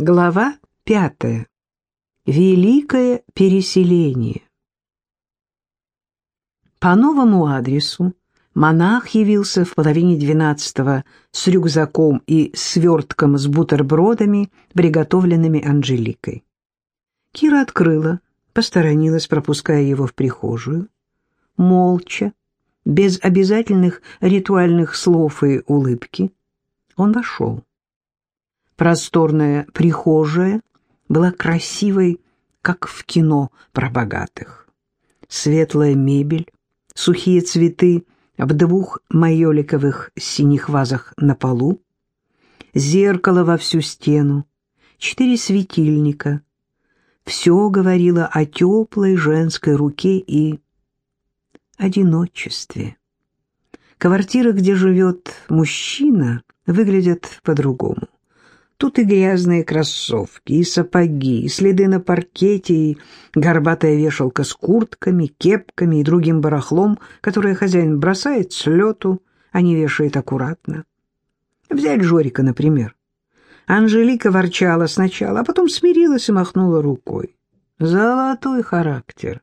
Глава пятая. Великое переселение. По новому адресу монах явился в половине двенадцатого с рюкзаком и свертком с бутербродами, приготовленными Анжеликой. Кира открыла, посторонилась, пропуская его в прихожую. Молча, без обязательных ритуальных слов и улыбки, он вошел. Просторная прихожая была красивой, как в кино про богатых. Светлая мебель, сухие цветы в двух майоликовых синих вазах на полу, зеркало во всю стену, четыре светильника. Все говорило о теплой женской руке и одиночестве. Квартира, где живет мужчина, выглядит по-другому. Тут и грязные кроссовки, и сапоги, и следы на паркете, и горбатая вешалка с куртками, кепками и другим барахлом, которое хозяин бросает с лету, а не вешает аккуратно. Взять Жорика, например. Анжелика ворчала сначала, а потом смирилась и махнула рукой. Золотой характер.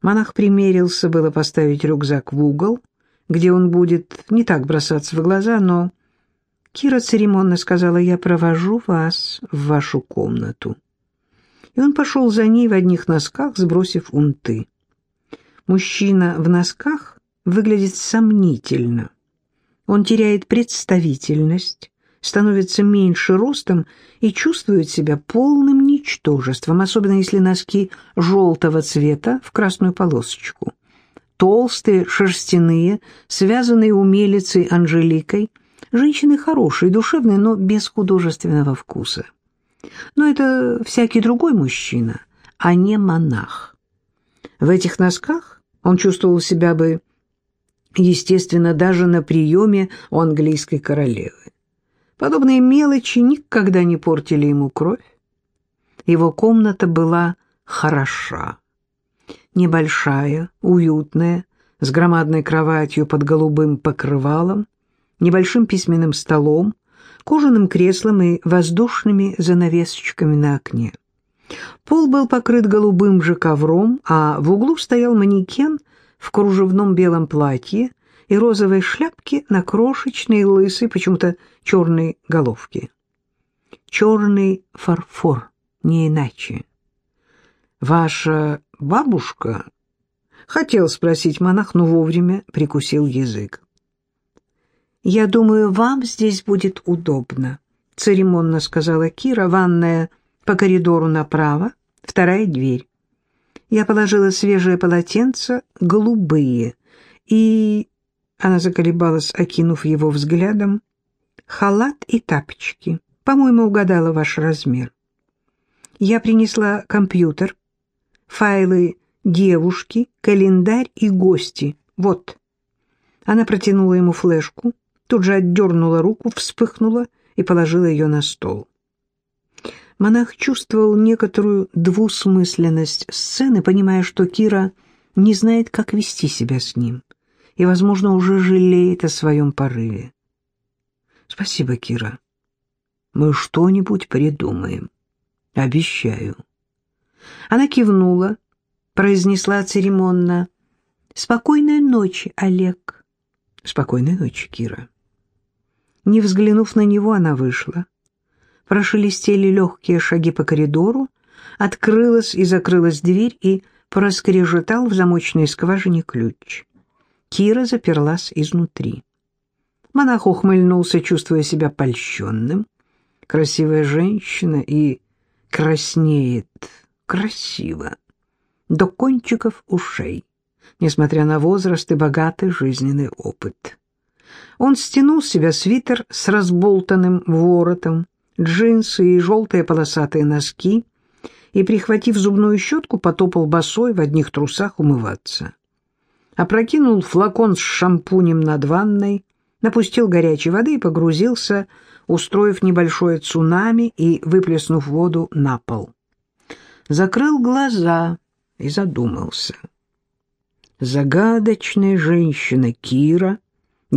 Монах примерился было поставить рюкзак в угол, где он будет не так бросаться в глаза, но Кира церемонно сказала, «Я провожу вас в вашу комнату». И он пошел за ней в одних носках, сбросив унты. Мужчина в носках выглядит сомнительно. Он теряет представительность, становится меньше ростом и чувствует себя полным ничтожеством, особенно если носки желтого цвета в красную полосочку. Толстые, шерстяные, связанные умелицей Анжеликой – Женщины хорошие, душевные, но без художественного вкуса. Но это всякий другой мужчина, а не монах. В этих носках он чувствовал себя бы, естественно, даже на приеме у английской королевы. Подобные мелочи никогда не портили ему кровь. Его комната была хороша. Небольшая, уютная, с громадной кроватью под голубым покрывалом, небольшим письменным столом, кожаным креслом и воздушными занавесочками на окне. Пол был покрыт голубым же ковром, а в углу стоял манекен в кружевном белом платье и розовой шляпке на крошечной лысой, почему-то черной головке. Черный фарфор, не иначе. «Ваша бабушка?» — хотел спросить монах, но вовремя прикусил язык. «Я думаю, вам здесь будет удобно», — церемонно сказала Кира, ванная по коридору направо, вторая дверь. Я положила свежее полотенце, голубые, и... Она заколебалась, окинув его взглядом. «Халат и тапочки. По-моему, угадала ваш размер. Я принесла компьютер, файлы девушки, календарь и гости. Вот». Она протянула ему флешку тут же отдернула руку, вспыхнула и положила ее на стол. Монах чувствовал некоторую двусмысленность сцены, понимая, что Кира не знает, как вести себя с ним, и, возможно, уже жалеет о своем порыве. «Спасибо, Кира. Мы что-нибудь придумаем. Обещаю». Она кивнула, произнесла церемонно. «Спокойной ночи, Олег». «Спокойной ночи, Кира». Не взглянув на него, она вышла. Прошелестели легкие шаги по коридору, открылась и закрылась дверь, и проскрежетал в замочной скважине ключ. Кира заперлась изнутри. Монах ухмыльнулся, чувствуя себя польщенным. Красивая женщина и краснеет красиво, до кончиков ушей, несмотря на возраст и богатый жизненный опыт. Он стянул с себя свитер с разболтанным воротом, джинсы и желтые полосатые носки и, прихватив зубную щетку, потопал босой в одних трусах умываться. Опрокинул флакон с шампунем над ванной, напустил горячей воды и погрузился, устроив небольшое цунами и выплеснув воду на пол. Закрыл глаза и задумался. Загадочная женщина Кира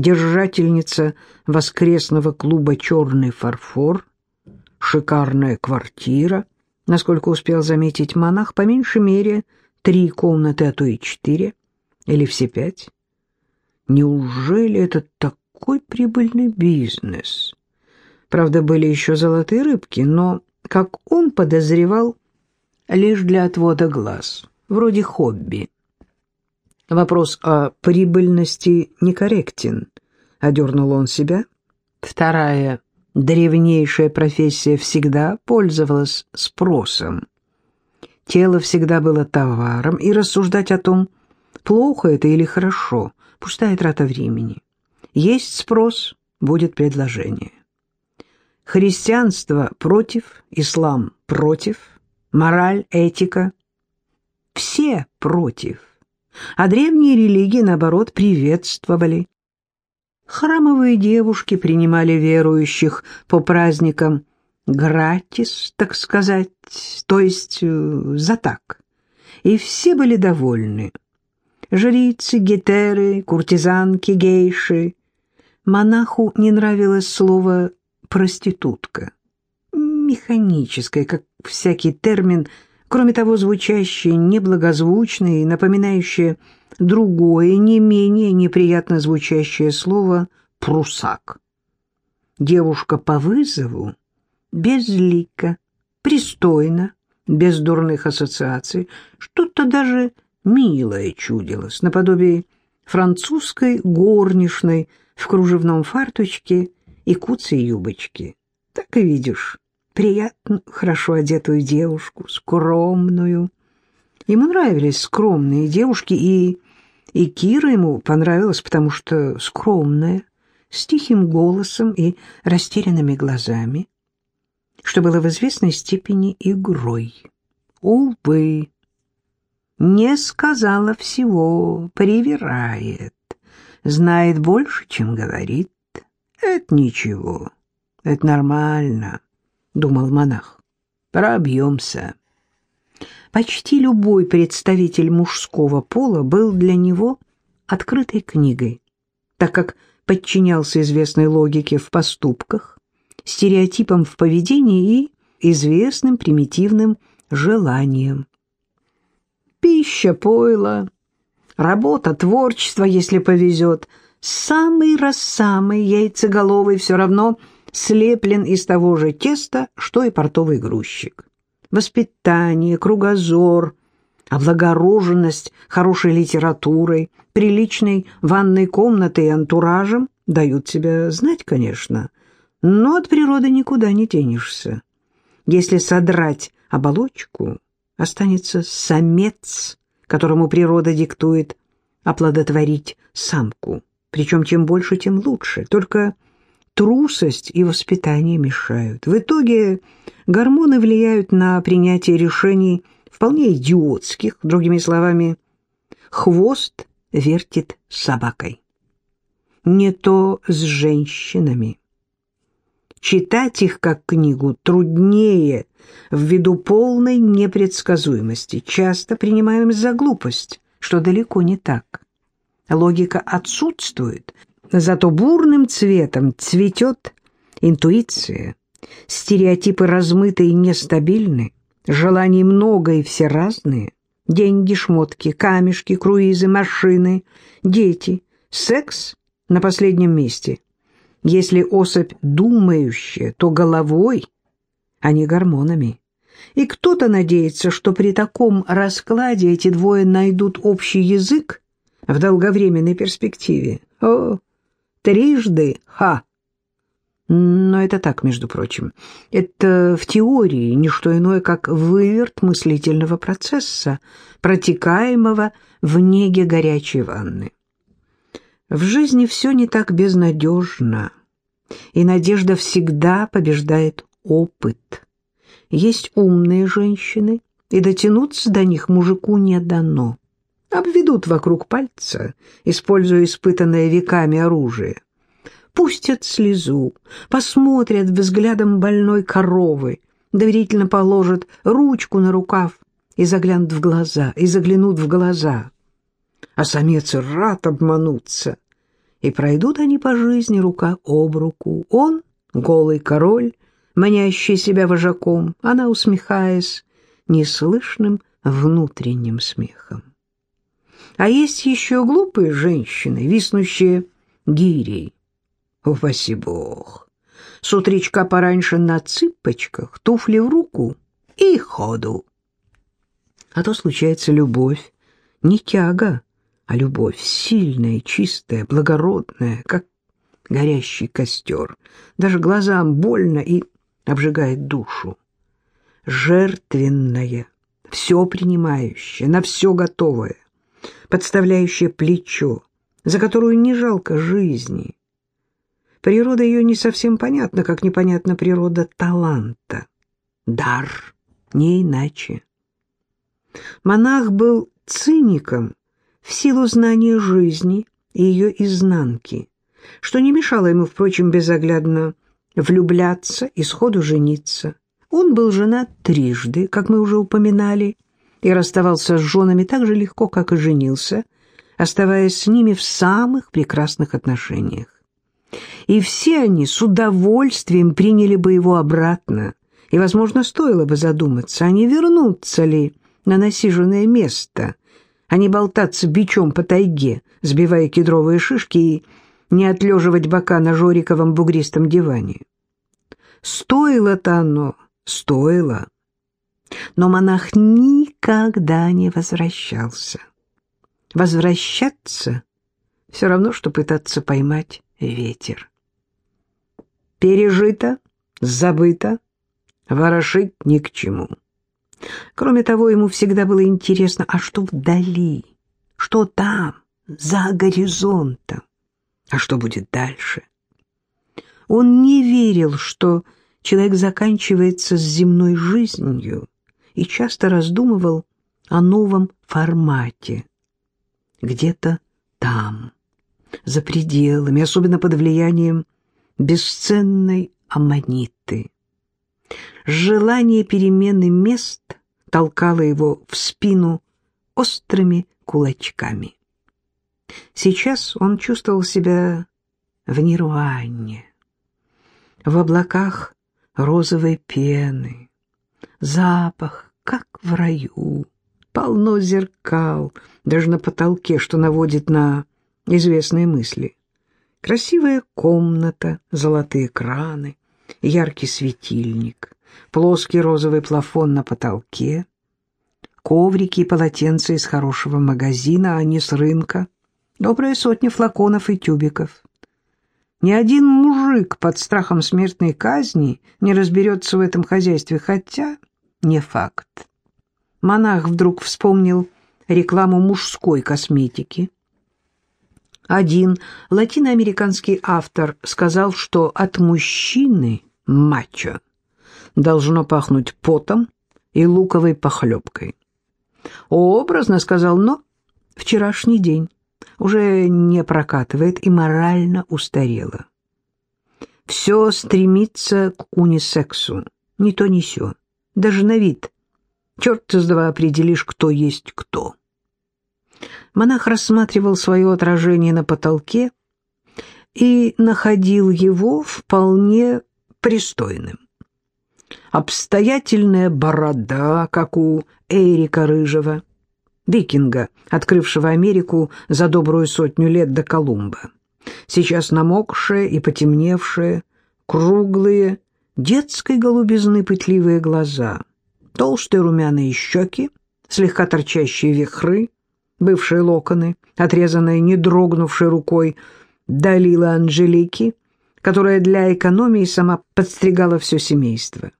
держательница воскресного клуба «Черный фарфор», шикарная квартира, насколько успел заметить монах, по меньшей мере три комнаты, а то и четыре, или все пять. Неужели это такой прибыльный бизнес? Правда, были еще золотые рыбки, но, как он подозревал, лишь для отвода глаз, вроде хобби. Вопрос о прибыльности некорректен, — одернул он себя. Вторая древнейшая профессия всегда пользовалась спросом. Тело всегда было товаром, и рассуждать о том, плохо это или хорошо, пустая трата времени. Есть спрос, будет предложение. Христианство против, ислам против, мораль, этика – все против. А древние религии, наоборот, приветствовали. Храмовые девушки принимали верующих по праздникам гратис, так сказать, то есть э, за так. И все были довольны. Жрицы, гетеры, куртизанки, гейши. Монаху не нравилось слово «проститутка». Механическое, как всякий термин, кроме того, звучащее неблагозвучное и напоминающее другое, не менее неприятно звучащее слово «прусак». Девушка по вызову, безлика, пристойно, без дурных ассоциаций, что-то даже милое чудилось, наподобие французской горничной в кружевном фарточке и куцей юбочке. Так и видишь, приятно, хорошо одетую девушку, скромную. Ему нравились скромные девушки, и и Кира ему понравилась, потому что скромная, с тихим голосом и растерянными глазами, что было в известной степени игрой. Увы, не сказала всего, привирает, знает больше, чем говорит. Это ничего, это нормально, думал монах. Пробьемся. Почти любой представитель мужского пола был для него открытой книгой, так как подчинялся известной логике в поступках, стереотипам в поведении и известным примитивным желаниям. Пища, пойло, работа, творчество, если повезет, самый раз самый яйцеголовый все равно слеплен из того же теста, что и портовый грузчик воспитание, кругозор, облагороженность хорошей литературой, приличной ванной комнатой и антуражем дают себя знать, конечно, но от природы никуда не денешься. Если содрать оболочку, останется самец, которому природа диктует оплодотворить самку. Причем чем больше, тем лучше. Только трусость и воспитание мешают. В итоге гормоны влияют на принятие решений вполне идиотских, другими словами, хвост вертит собакой. Не то с женщинами. Читать их как книгу труднее ввиду полной непредсказуемости, часто принимаем за глупость, что далеко не так. Логика отсутствует, Зато бурным цветом цветет интуиция. Стереотипы размыты и нестабильны, желаний много и все разные. Деньги, шмотки, камешки, круизы, машины, дети, секс на последнем месте. Если особь думающая, то головой, а не гормонами. И кто-то надеется, что при таком раскладе эти двое найдут общий язык в долговременной перспективе. О, Трижды ха. Но это так, между прочим. Это в теории не что иное, как выверт мыслительного процесса, протекаемого в неге горячей ванны. В жизни все не так безнадежно, и надежда всегда побеждает опыт. Есть умные женщины, и дотянуться до них мужику не дано обведут вокруг пальца, используя испытанное веками оружие, пустят слезу, посмотрят взглядом больной коровы, доверительно положат ручку на рукав и заглянут в глаза, и заглянут в глаза. А самец рад обмануться, и пройдут они по жизни рука об руку. Он — голый король, манящий себя вожаком, она, усмехаясь, неслышным внутренним смехом. А есть еще глупые женщины, виснущие гирей. Упаси бог! С утречка пораньше на цыпочках, туфли в руку и ходу. А то случается любовь, не тяга, а любовь сильная, чистая, благородная, как горящий костер. Даже глазам больно и обжигает душу. Жертвенная, все принимающая, на все готовая, подставляющая плечо, за которую не жалко жизни. Природа ее не совсем понятна, как непонятна природа таланта. Дар, не иначе. Монах был циником в силу знания жизни и ее изнанки, что не мешало ему, впрочем, безоглядно влюбляться и сходу жениться. Он был женат трижды, как мы уже упоминали, и расставался с женами так же легко, как и женился, оставаясь с ними в самых прекрасных отношениях. И все они с удовольствием приняли бы его обратно, и, возможно, стоило бы задуматься, а не вернуться ли на насиженное место, а не болтаться бичом по тайге, сбивая кедровые шишки и не отлеживать бока на жориковом бугристом диване. Стоило-то оно, стоило. Но монах никогда не возвращался. Возвращаться — все равно, что пытаться поймать ветер. Пережито, забыто, ворошить ни к чему. Кроме того, ему всегда было интересно, а что вдали, что там, за горизонтом, а что будет дальше. Он не верил, что человек заканчивается с земной жизнью, и часто раздумывал о новом формате. Где-то там, за пределами, особенно под влиянием бесценной аммониты. Желание перемены мест толкало его в спину острыми кулачками. Сейчас он чувствовал себя в нирване, в облаках розовой пены, запах, как в раю, полно зеркал, даже на потолке, что наводит на известные мысли. Красивая комната, золотые краны, яркий светильник, плоский розовый плафон на потолке, коврики и полотенца из хорошего магазина, а не с рынка, добрая сотня флаконов и тюбиков. Ни один мужик под страхом смертной казни не разберется в этом хозяйстве, хотя не факт. Монах вдруг вспомнил рекламу мужской косметики. Один латиноамериканский автор сказал, что от мужчины, мачо, должно пахнуть потом и луковой похлебкой. Образно сказал, но вчерашний день уже не прокатывает и морально устарело. Все стремится к унисексу, ни то ни сё, даже на вид. Черт с два определишь, кто есть кто. Монах рассматривал свое отражение на потолке и находил его вполне пристойным. Обстоятельная борода, как у Эрика Рыжего, викинга, открывшего Америку за добрую сотню лет до Колумба. Сейчас намокшие и потемневшие, круглые, детской голубизны пытливые глаза, толстые румяные щеки, слегка торчащие вихры, бывшие локоны, отрезанные не дрогнувшей рукой Далила Анжелики, которая для экономии сама подстригала все семейство.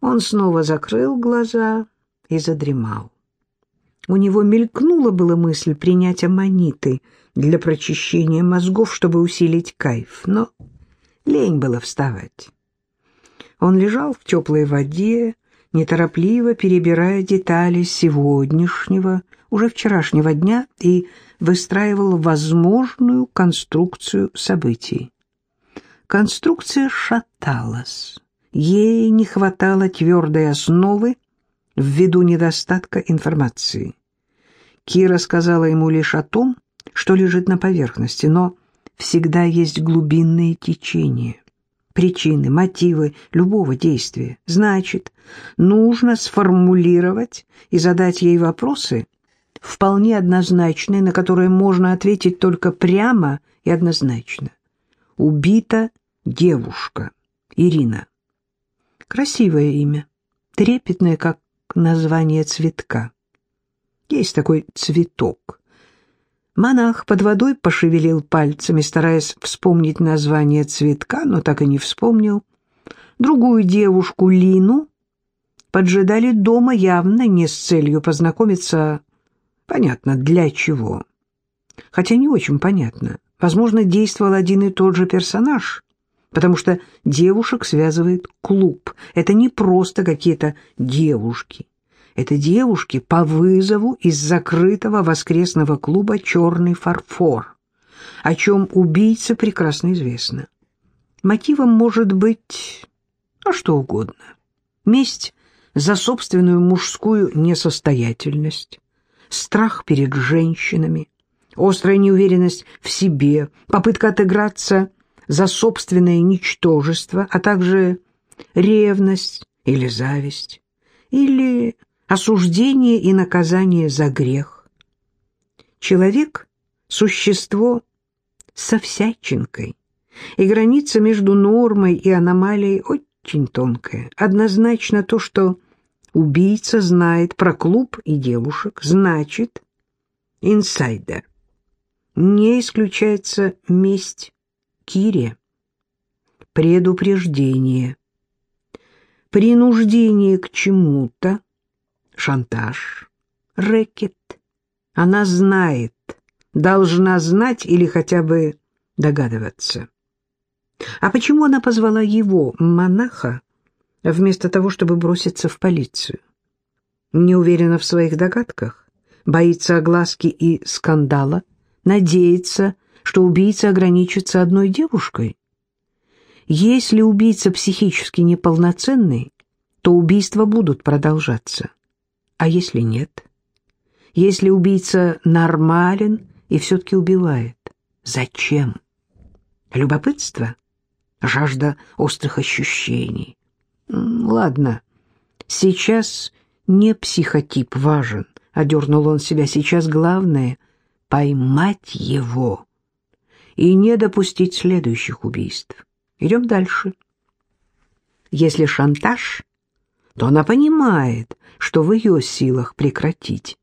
Он снова закрыл глаза и задремал. У него мелькнула была мысль принять аммониты для прочищения мозгов, чтобы усилить кайф, но лень было вставать. Он лежал в теплой воде, неторопливо перебирая детали сегодняшнего, уже вчерашнего дня и выстраивал возможную конструкцию событий. Конструкция шаталась. Ей не хватало твердой основы ввиду недостатка информации. Кира сказала ему лишь о том, что лежит на поверхности, но всегда есть глубинные течения. Причины, мотивы любого действия. Значит, нужно сформулировать и задать ей вопросы, вполне однозначные, на которые можно ответить только прямо и однозначно. Убита девушка Ирина. Красивое имя, трепетное, как название цветка. Есть такой цветок. Монах под водой пошевелил пальцами, стараясь вспомнить название цветка, но так и не вспомнил. Другую девушку, Лину, поджидали дома явно не с целью познакомиться, понятно, для чего. Хотя не очень понятно. Возможно, действовал один и тот же персонаж, потому что девушек связывает клуб. Это не просто какие-то девушки. Это девушки по вызову из закрытого воскресного клуба «Черный фарфор», о чем убийце прекрасно известно. Мотивом может быть а что угодно. Месть за собственную мужскую несостоятельность, страх перед женщинами, острая неуверенность в себе, попытка отыграться за собственное ничтожество, а также ревность или зависть, или осуждение и наказание за грех. Человек — существо со всячинкой, и граница между нормой и аномалией очень тонкая. Однозначно то, что убийца знает про клуб и девушек, значит, инсайдер. Не исключается месть Кире. Предупреждение. Принуждение к чему-то. Шантаж. Рэкет. Она знает, должна знать или хотя бы догадываться. А почему она позвала его, монаха, вместо того, чтобы броситься в полицию? Не уверена в своих догадках, боится огласки и скандала, надеется, что убийца ограничится одной девушкой? Если убийца психически неполноценный, то убийства будут продолжаться. А если нет? Если убийца нормален и все-таки убивает, зачем? Любопытство? Жажда острых ощущений? Ладно, сейчас не психотип важен, одернул он себя. Сейчас главное — поймать его и не допустить следующих убийств. Идем дальше. Если шантаж, то она понимает, что в ее силах прекратить.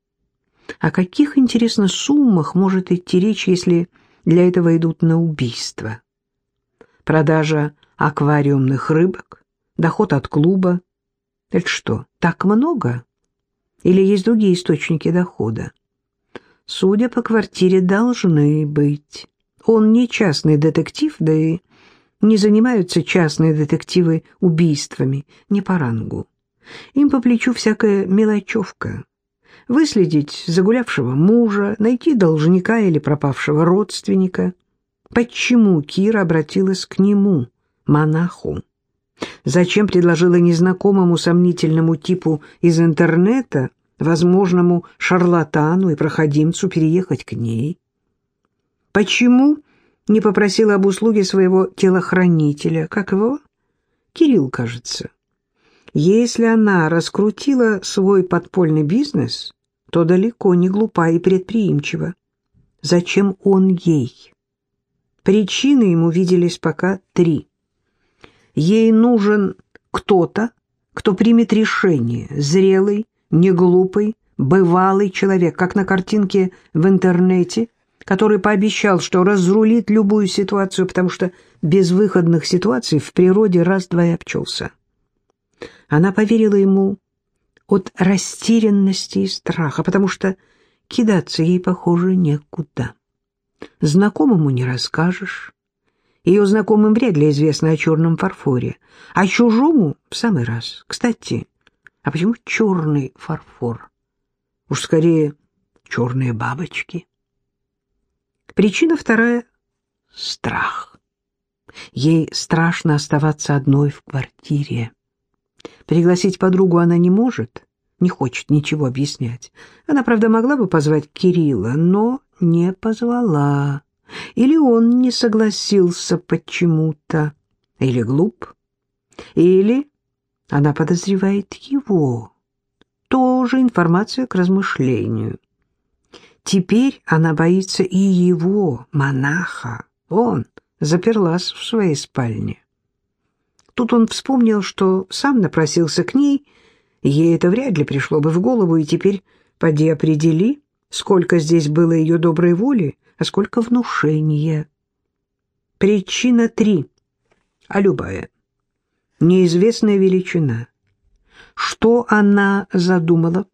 О каких, интересно, суммах может идти речь, если для этого идут на убийство? Продажа аквариумных рыбок, доход от клуба. Это что, так много? Или есть другие источники дохода? Судя по квартире, должны быть. Он не частный детектив, да и не занимаются частные детективы убийствами, не по рангу. Им по плечу всякая мелочевка. Выследить загулявшего мужа, найти должника или пропавшего родственника. Почему Кира обратилась к нему, монаху? Зачем предложила незнакомому сомнительному типу из интернета, возможному шарлатану и проходимцу переехать к ней? Почему не попросила об услуге своего телохранителя? Как его? Кирилл, кажется. Если она раскрутила свой подпольный бизнес, то далеко не глупа и предприимчива. Зачем он ей? Причины ему виделись пока три. Ей нужен кто-то, кто примет решение, зрелый, неглупый, бывалый человек, как на картинке в интернете, который пообещал, что разрулит любую ситуацию, потому что без выходных ситуаций в природе раз-два и обчелся. Она поверила ему от растерянности и страха, потому что кидаться ей, похоже, некуда. Знакомому не расскажешь. Ее знакомым вряд ли известно о черном фарфоре, а чужому в самый раз. Кстати, а почему черный фарфор? Уж скорее черные бабочки. Причина вторая — страх. Ей страшно оставаться одной в квартире. Пригласить подругу она не может, не хочет ничего объяснять. Она, правда, могла бы позвать Кирилла, но не позвала. Или он не согласился почему-то. или глуп, или она подозревает его. Тоже информация к размышлению. Теперь она боится и его, монаха. Он заперлась в своей спальне. Тут он вспомнил, что сам напросился к ней, ей это вряд ли пришло бы в голову, и теперь поди определи, сколько здесь было ее доброй воли, а сколько внушения. Причина три, а любая. Неизвестная величина. Что она задумала,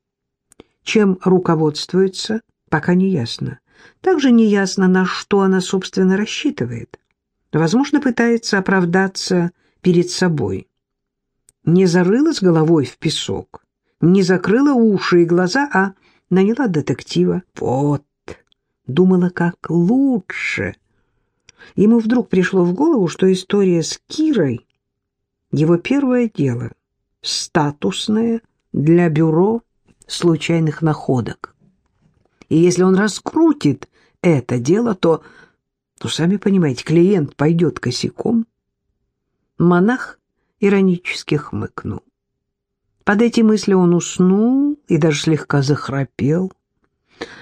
чем руководствуется, пока не ясно. Также не ясно, на что она, собственно, рассчитывает. Возможно, пытается оправдаться перед собой. Не зарылась головой в песок, не закрыла уши и глаза, а наняла детектива. Вот, думала, как лучше. Ему вдруг пришло в голову, что история с Кирой — его первое дело, статусное для бюро случайных находок. И если он раскрутит это дело, то, то сами понимаете, клиент пойдет косяком. Монах иронически хмыкнул. Под эти мысли он уснул и даже слегка захрапел.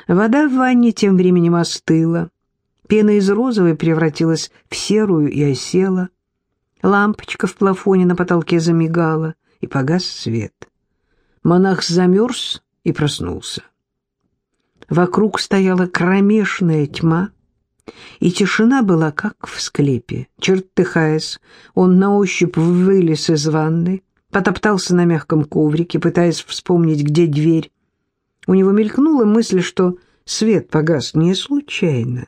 Вода в ванне тем временем остыла. Пена из розовой превратилась в серую и осела. Лампочка в плафоне на потолке замигала, и погас свет. Монах замерз и проснулся. Вокруг стояла кромешная тьма, и тишина была, как в склепе. Чертыхаясь, он на ощупь вылез из ванны, потоптался на мягком коврике, пытаясь вспомнить, где дверь. У него мелькнула мысль, что свет погас не случайно,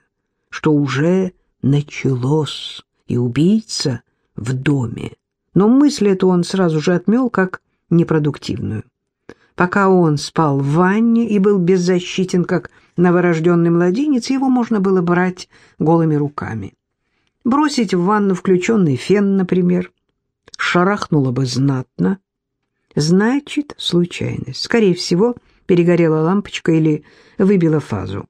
что уже началось, и убийца в доме. Но мысль эту он сразу же отмел как непродуктивную. Пока он спал в ванне и был беззащитен, как новорожденный младенец, его можно было брать голыми руками. Бросить в ванну включенный фен, например, шарахнуло бы знатно. Значит, случайность. Скорее всего, перегорела лампочка или выбила фазу.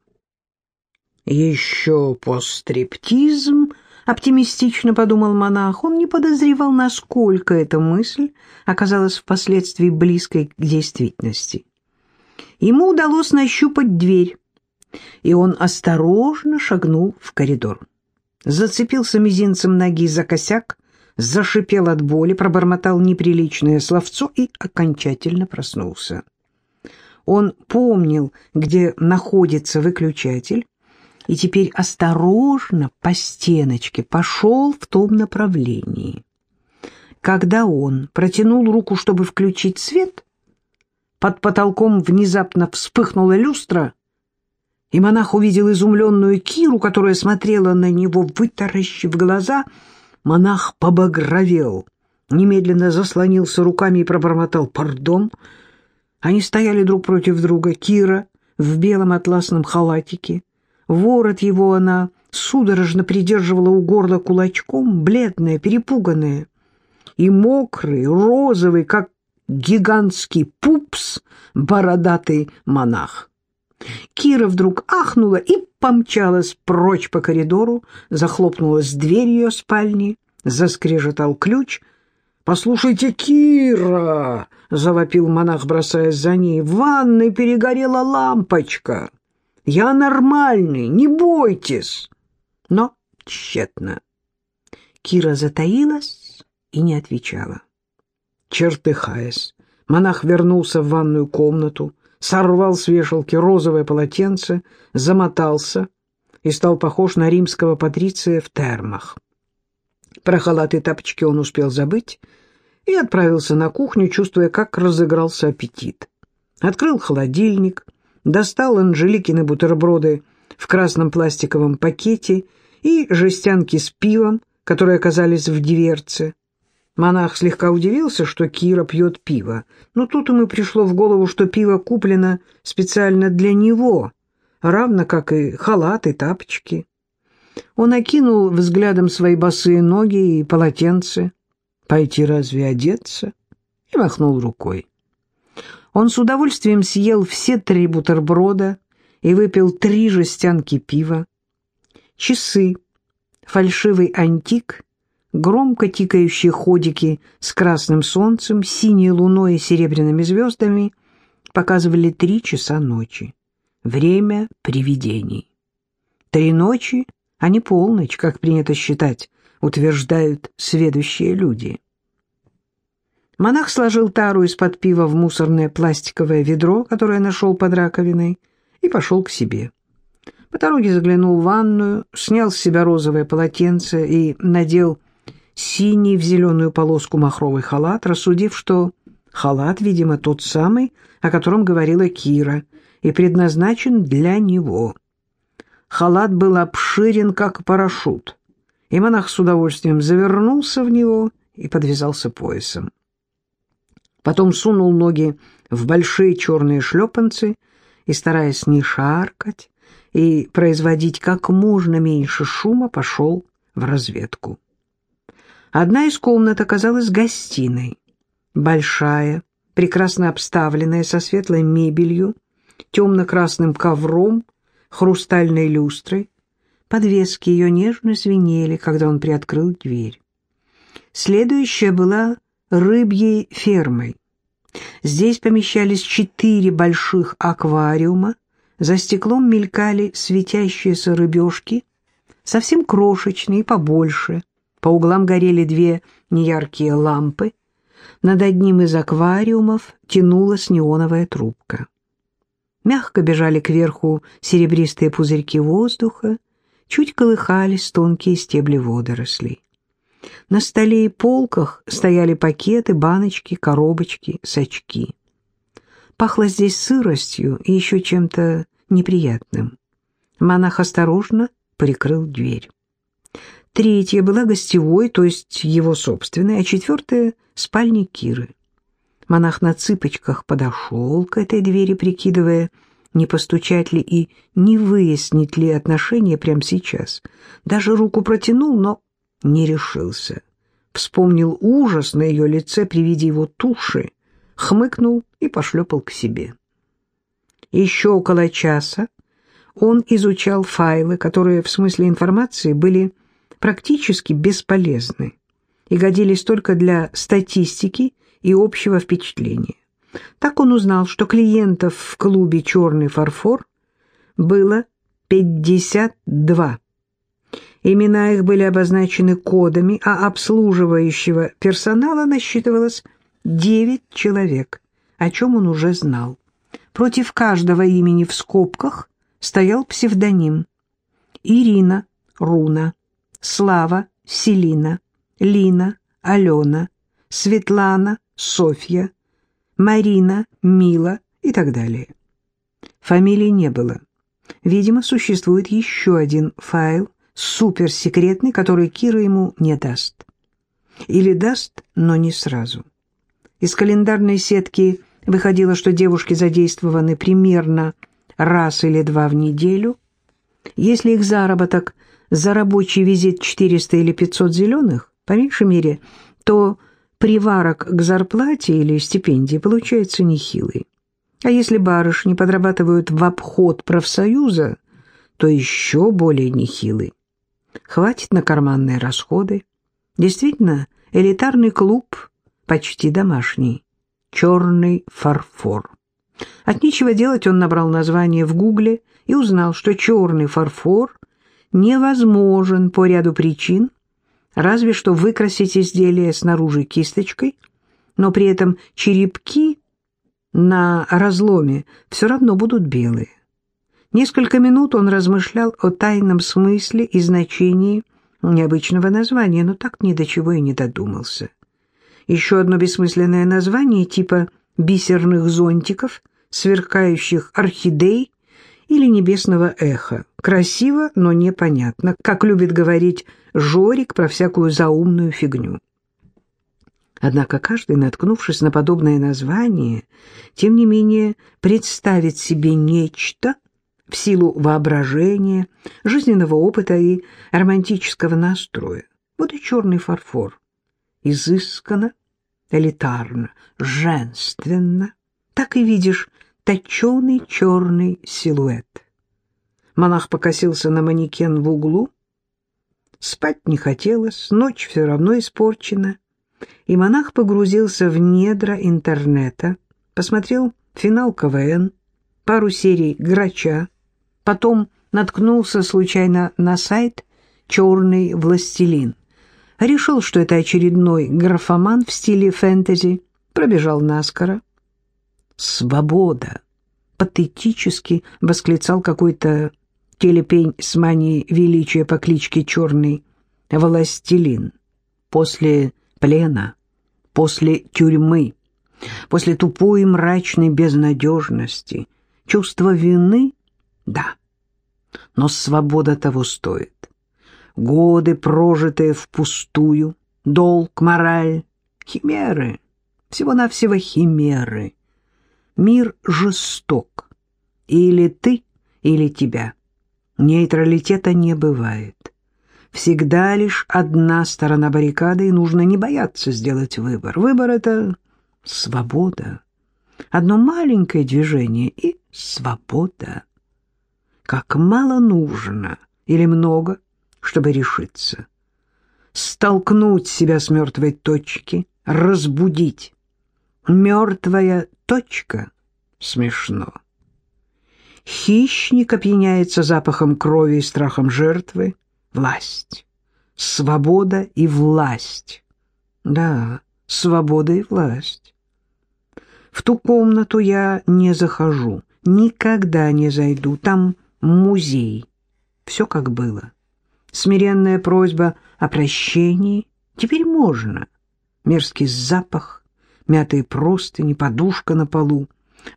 Еще постриптизм Оптимистично подумал монах, он не подозревал, насколько эта мысль оказалась впоследствии близкой к действительности. Ему удалось нащупать дверь, и он осторожно шагнул в коридор. Зацепился мизинцем ноги за косяк, зашипел от боли, пробормотал неприличное словцо и окончательно проснулся. Он помнил, где находится выключатель, и теперь осторожно по стеночке пошел в том направлении. Когда он протянул руку, чтобы включить свет, под потолком внезапно вспыхнула люстра, и монах увидел изумленную Киру, которая смотрела на него, вытаращив глаза. Монах побагровел, немедленно заслонился руками и пробормотал «Пардон». Они стояли друг против друга, Кира в белом атласном халатике, Ворот его она судорожно придерживала у горла кулачком, бледная, перепуганная. И мокрый, розовый, как гигантский пупс, бородатый монах. Кира вдруг ахнула и помчалась прочь по коридору, захлопнулась дверь ее спальни, заскрежетал ключ. «Послушайте, Кира!» — завопил монах, бросаясь за ней. «В ванной перегорела лампочка!» Я нормальный, не бойтесь. Но тщетно. Кира затаилась и не отвечала. Чертыхаясь, монах вернулся в ванную комнату, сорвал с вешалки розовое полотенце, замотался и стал похож на римского патриция в термах. Про халат тапочки он успел забыть и отправился на кухню, чувствуя, как разыгрался аппетит. Открыл холодильник — достал Анжеликины бутерброды в красном пластиковом пакете и жестянки с пивом, которые оказались в дверце. Монах слегка удивился, что Кира пьет пиво, но тут ему пришло в голову, что пиво куплено специально для него, равно как и халат и тапочки. Он окинул взглядом свои босые ноги и полотенце. Пойти разве одеться? И махнул рукой. Он с удовольствием съел все три бутерброда и выпил три жестянки пива. Часы, фальшивый антик, громко тикающие ходики с красным солнцем, синей луной и серебряными звездами показывали три часа ночи. Время привидений. Три ночи, а не полночь, как принято считать, утверждают сведущие люди. Монах сложил тару из-под пива в мусорное пластиковое ведро, которое нашел под раковиной, и пошел к себе. По дороге заглянул в ванную, снял с себя розовое полотенце и надел синий в зеленую полоску махровый халат, рассудив, что халат, видимо, тот самый, о котором говорила Кира, и предназначен для него. Халат был обширен, как парашют, и монах с удовольствием завернулся в него и подвязался поясом потом сунул ноги в большие черные шлепанцы и, стараясь не шаркать и производить как можно меньше шума, пошел в разведку. Одна из комнат оказалась гостиной, большая, прекрасно обставленная, со светлой мебелью, темно-красным ковром, хрустальной люстрой. Подвески ее нежно звенели, когда он приоткрыл дверь. Следующая была рыбьей фермой. Здесь помещались четыре больших аквариума, за стеклом мелькали светящиеся рыбешки, совсем крошечные, побольше. По углам горели две неяркие лампы. Над одним из аквариумов тянулась неоновая трубка. Мягко бежали кверху серебристые пузырьки воздуха, чуть колыхались тонкие стебли водорослей. На столе и полках стояли пакеты, баночки, коробочки, сачки. Пахло здесь сыростью и еще чем-то неприятным. Монах осторожно прикрыл дверь. Третья была гостевой, то есть его собственной, а четвертая — спальней Киры. Монах на цыпочках подошел к этой двери, прикидывая, не постучать ли и не выяснить ли отношения прямо сейчас. Даже руку протянул, но не решился. Вспомнил ужас на ее лице при виде его туши, хмыкнул и пошлепал к себе. Еще около часа он изучал файлы, которые в смысле информации были практически бесполезны и годились только для статистики и общего впечатления. Так он узнал, что клиентов в клубе «Черный фарфор» было 52. Имена их были обозначены кодами, а обслуживающего персонала насчитывалось девять человек, о чем он уже знал. Против каждого имени в скобках стоял псевдоним. Ирина, Руна, Слава, Селина, Лина, Алена, Светлана, Софья, Марина, Мила и так далее. Фамилий не было. Видимо, существует еще один файл суперсекретный, который Кира ему не даст. Или даст, но не сразу. Из календарной сетки выходило, что девушки задействованы примерно раз или два в неделю. Если их заработок за рабочий визит 400 или 500 зеленых, по меньшей мере, то приварок к зарплате или стипендии получается нехилый. А если барышни подрабатывают в обход профсоюза, то еще более нехилый. Хватит на карманные расходы. Действительно, элитарный клуб почти домашний. Черный фарфор. От нечего делать он набрал название в гугле и узнал, что черный фарфор невозможен по ряду причин, разве что выкрасить изделие снаружи кисточкой, но при этом черепки на разломе все равно будут белые. Несколько минут он размышлял о тайном смысле и значении необычного названия, но так ни до чего и не додумался. Еще одно бессмысленное название типа бисерных зонтиков, сверкающих орхидей или небесного эха. Красиво, но непонятно, как любит говорить Жорик про всякую заумную фигню. Однако каждый, наткнувшись на подобное название, тем не менее представит себе нечто, в силу воображения, жизненного опыта и романтического настроя. Вот и черный фарфор. Изысканно, элитарно, женственно. Так и видишь точеный черный силуэт. Монах покосился на манекен в углу. Спать не хотелось, ночь все равно испорчена. И монах погрузился в недра интернета, посмотрел финал КВН, пару серий «Грача», потом наткнулся случайно на сайт «Черный властелин». Решил, что это очередной графоман в стиле фэнтези, пробежал наскоро. «Свобода!» — патетически восклицал какой-то телепень с манией величия по кличке Черный Властелин. После плена, после тюрьмы, после тупой мрачной безнадежности, чувство вины — да, но свобода того стоит. Годы, прожитые впустую, долг, мораль, химеры, всего-навсего химеры. Мир жесток. Или ты, или тебя. Нейтралитета не бывает. Всегда лишь одна сторона баррикады, и нужно не бояться сделать выбор. Выбор — это свобода. Одно маленькое движение — и свобода. Как мало нужно или много, чтобы решиться. Столкнуть себя с мертвой точки, разбудить. Мертвая точка — смешно. Хищник опьяняется запахом крови и страхом жертвы. Власть. Свобода и власть. Да, свобода и власть. В ту комнату я не захожу, никогда не зайду. Там музей. Все как было. Смиренная просьба о прощении. Теперь можно. Мерзкий запах, мятые простыни, подушка на полу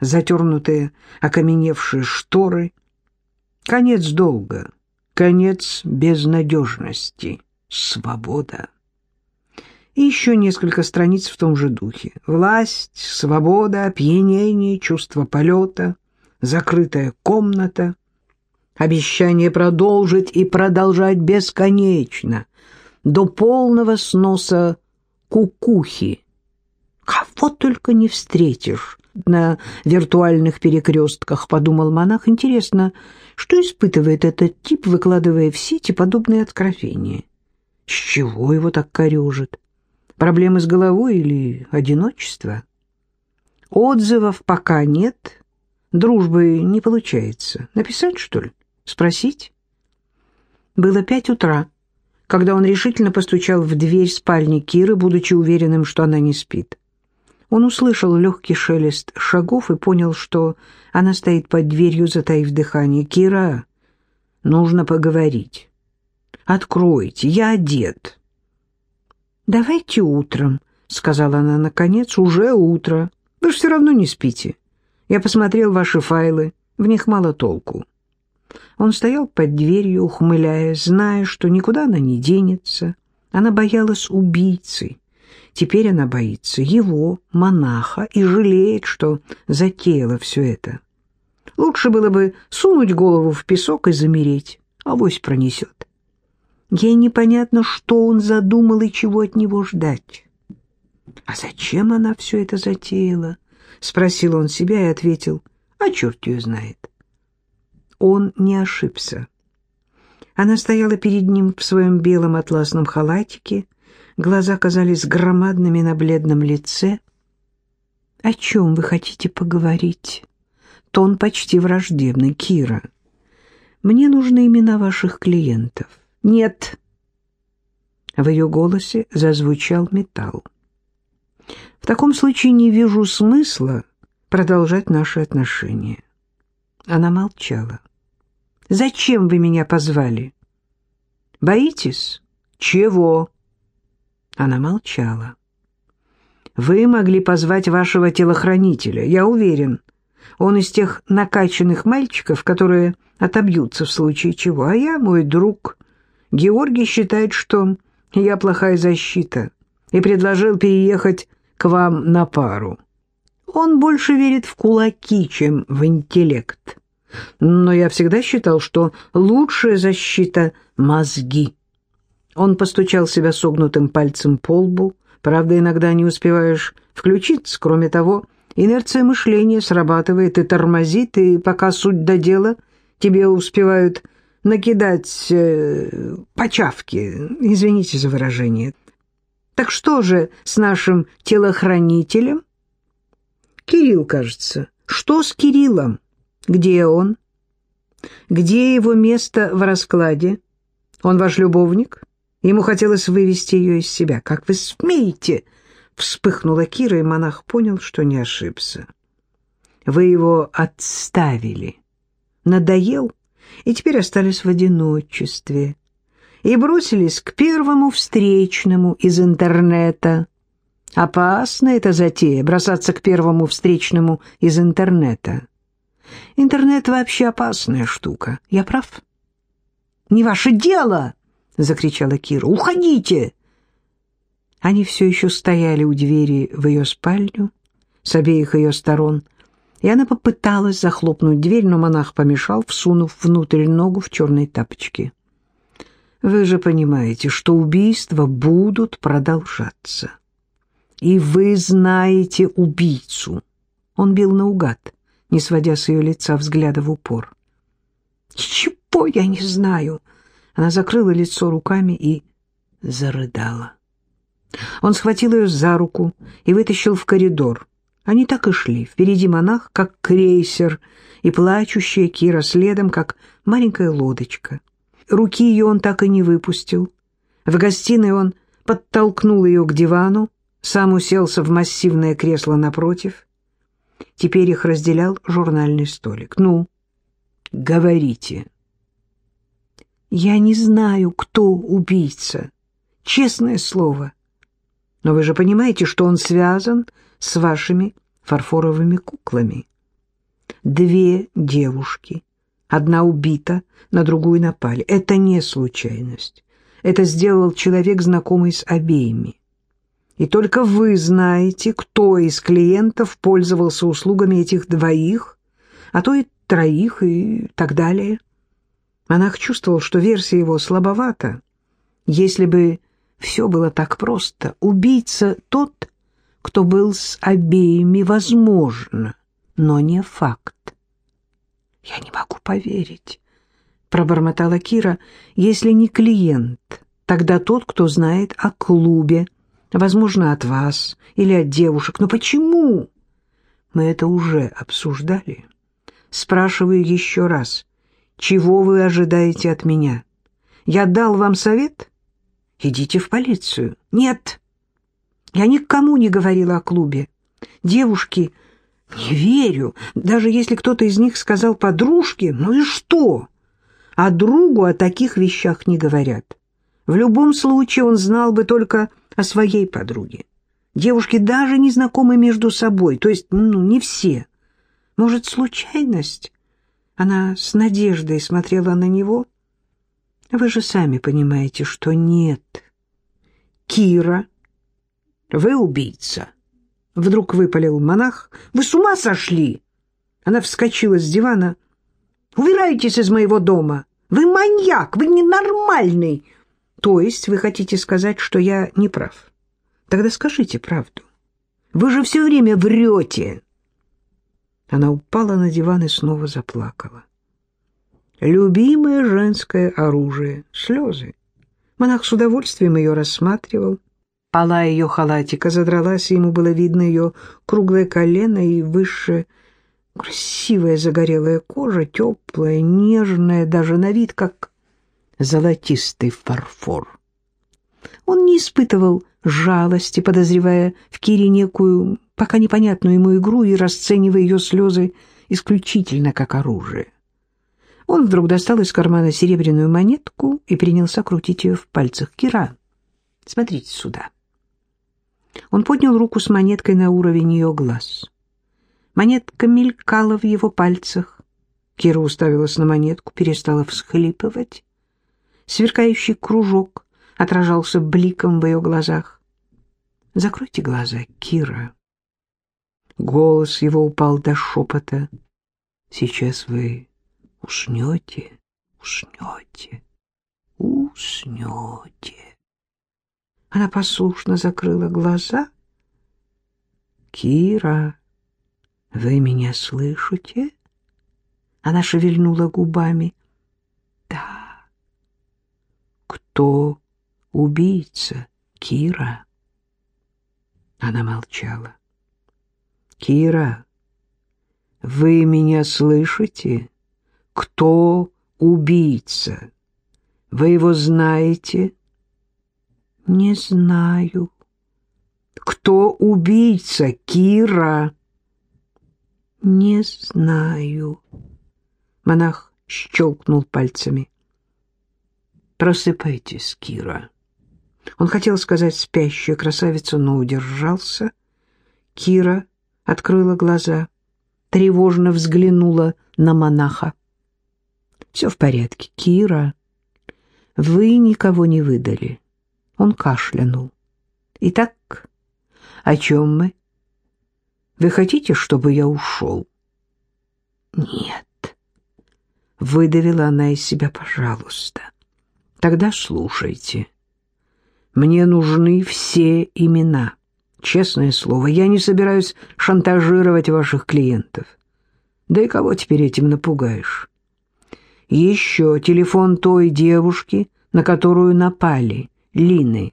затернутые, окаменевшие шторы. Конец долга, конец безнадежности, свобода. И еще несколько страниц в том же духе. Власть, свобода, опьянение, чувство полета, закрытая комната, обещание продолжить и продолжать бесконечно, до полного сноса кукухи. Кого только не встретишь на виртуальных перекрестках, подумал монах. Интересно, что испытывает этот тип, выкладывая в сети подобные откровения? С чего его так корежит? Проблемы с головой или одиночество? Отзывов пока нет, дружбы не получается. Написать, что ли? Спросить? Было пять утра, когда он решительно постучал в дверь спальни Киры, будучи уверенным, что она не спит. Он услышал легкий шелест шагов и понял, что она стоит под дверью, затаив дыхание. «Кира, нужно поговорить. Откройте, я одет». «Давайте утром», — сказала она наконец, — «уже утро. Вы же все равно не спите. Я посмотрел ваши файлы, в них мало толку». Он стоял под дверью, ухмыляясь, зная, что никуда она не денется. Она боялась убийцы Теперь она боится его, монаха, и жалеет, что затеяла все это. Лучше было бы сунуть голову в песок и замереть, авось пронесет. Ей непонятно, что он задумал и чего от него ждать. «А зачем она все это затеяла?» — спросил он себя и ответил, «А черт ее знает». Он не ошибся. Она стояла перед ним в своем белом атласном халатике, Глаза казались громадными на бледном лице. «О чем вы хотите поговорить?» Тон почти враждебный. «Кира, мне нужны имена ваших клиентов». «Нет!» В ее голосе зазвучал металл. «В таком случае не вижу смысла продолжать наши отношения». Она молчала. «Зачем вы меня позвали?» «Боитесь?» «Чего?» Она молчала. «Вы могли позвать вашего телохранителя, я уверен. Он из тех накачанных мальчиков, которые отобьются в случае чего. А я, мой друг, Георгий считает, что я плохая защита, и предложил переехать к вам на пару. Он больше верит в кулаки, чем в интеллект. Но я всегда считал, что лучшая защита — мозги». Он постучал себя согнутым пальцем по лбу. Правда, иногда не успеваешь включиться. Кроме того, инерция мышления срабатывает и тормозит, и пока суть до дела, тебе успевают накидать э, почавки, извините за выражение. Так что же с нашим телохранителем? Кирилл, кажется. Что с Кириллом? Где он? Где его место в раскладе? Он ваш любовник? Ему хотелось вывести ее из себя. Как вы смеете? Вспыхнула Кира, и монах понял, что не ошибся. Вы его отставили. Надоел, и теперь остались в одиночестве. И бросились к первому встречному из интернета. Опасно это затея, бросаться к первому встречному из интернета. Интернет вообще опасная штука. Я прав? «Не ваше дело!» — закричала Кира. «Уходите!» Они все еще стояли у двери в ее спальню, с обеих ее сторон, и она попыталась захлопнуть дверь, но монах помешал, всунув внутрь ногу в черной тапочке. «Вы же понимаете, что убийства будут продолжаться. И вы знаете убийцу». Он бил наугад, не сводя с ее лица взгляда в упор. «Чего я не знаю?» Она закрыла лицо руками и зарыдала. Он схватил ее за руку и вытащил в коридор. Они так и шли. Впереди монах, как крейсер, и плачущая Кира следом, как маленькая лодочка. Руки ее он так и не выпустил. В гостиной он подтолкнул ее к дивану, сам уселся в массивное кресло напротив. Теперь их разделял журнальный столик. «Ну, говорите». «Я не знаю, кто убийца. Честное слово». Но вы же понимаете, что он связан с вашими фарфоровыми куклами. Две девушки, одна убита, на другую напали. Это не случайность. Это сделал человек, знакомый с обеими. И только вы знаете, кто из клиентов пользовался услугами этих двоих, а то и троих и так далее. Монах чувствовал, что версия его слабовата. Если бы все было так просто. Убийца тот, кто был с обеими, возможно, но не факт. «Я не могу поверить», — пробормотала Кира, — «если не клиент, тогда тот, кто знает о клубе, возможно, от вас или от девушек. Но почему?» «Мы это уже обсуждали. Спрашиваю еще раз, чего вы ожидаете от меня? Я дал вам совет?» Идите в полицию. Нет, я никому не говорила о клубе. Девушки, не верю, даже если кто-то из них сказал подружке, ну и что? А другу о таких вещах не говорят. В любом случае он знал бы только о своей подруге. Девушки даже не знакомы между собой, то есть, ну, не все. Может, случайность? Она с надеждой смотрела на него, вы же сами понимаете, что нет. Кира, вы убийца. Вдруг выпалил монах. Вы с ума сошли? Она вскочила с дивана. Убирайтесь из моего дома. Вы маньяк, вы ненормальный. То есть вы хотите сказать, что я не прав? Тогда скажите правду. Вы же все время врете. Она упала на диван и снова заплакала любимое женское оружие — слезы. Монах с удовольствием ее рассматривал. Пола ее халатика задралась, и ему было видно ее круглое колено и выше красивая загорелая кожа, теплая, нежная, даже на вид как золотистый фарфор. Он не испытывал жалости, подозревая в Кире некую пока непонятную ему игру и расценивая ее слезы исключительно как оружие. Он вдруг достал из кармана серебряную монетку и принялся крутить ее в пальцах. «Кира, смотрите сюда». Он поднял руку с монеткой на уровень ее глаз. Монетка мелькала в его пальцах. Кира уставилась на монетку, перестала всхлипывать. Сверкающий кружок отражался бликом в ее глазах. «Закройте глаза, Кира». Голос его упал до шепота. «Сейчас вы Уснете, уснете, уснете. Она послушно закрыла глаза. «Кира, вы меня слышите?» Она шевельнула губами. Да. Кто убийца, Кира? Она молчала. Кира, вы меня слышите? Кто убийца? Вы его знаете? Не знаю. Кто убийца, Кира? Не знаю. Монах щелкнул пальцами. Просыпайтесь, Кира. Он хотел сказать спящая красавица, но удержался. Кира открыла глаза, тревожно взглянула на монаха. «Все в порядке, Кира. Вы никого не выдали». Он кашлянул. «Итак, о чем мы? Вы хотите, чтобы я ушел?» «Нет». Выдавила она из себя, пожалуйста. «Тогда слушайте. Мне нужны все имена». Честное слово, я не собираюсь шантажировать ваших клиентов. Да и кого теперь этим напугаешь? Еще телефон той девушки, на которую напали, Лины.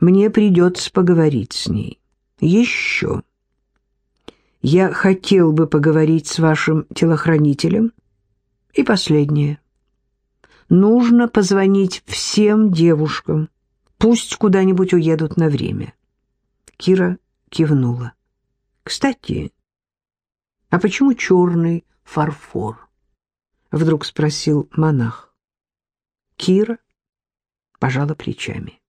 Мне придется поговорить с ней. Еще. Я хотел бы поговорить с вашим телохранителем. И последнее. Нужно позвонить всем девушкам. Пусть куда-нибудь уедут на время. Кира кивнула. «Кстати, а почему черный фарфор?» Вдруг спросил монах. Кира пожала плечами.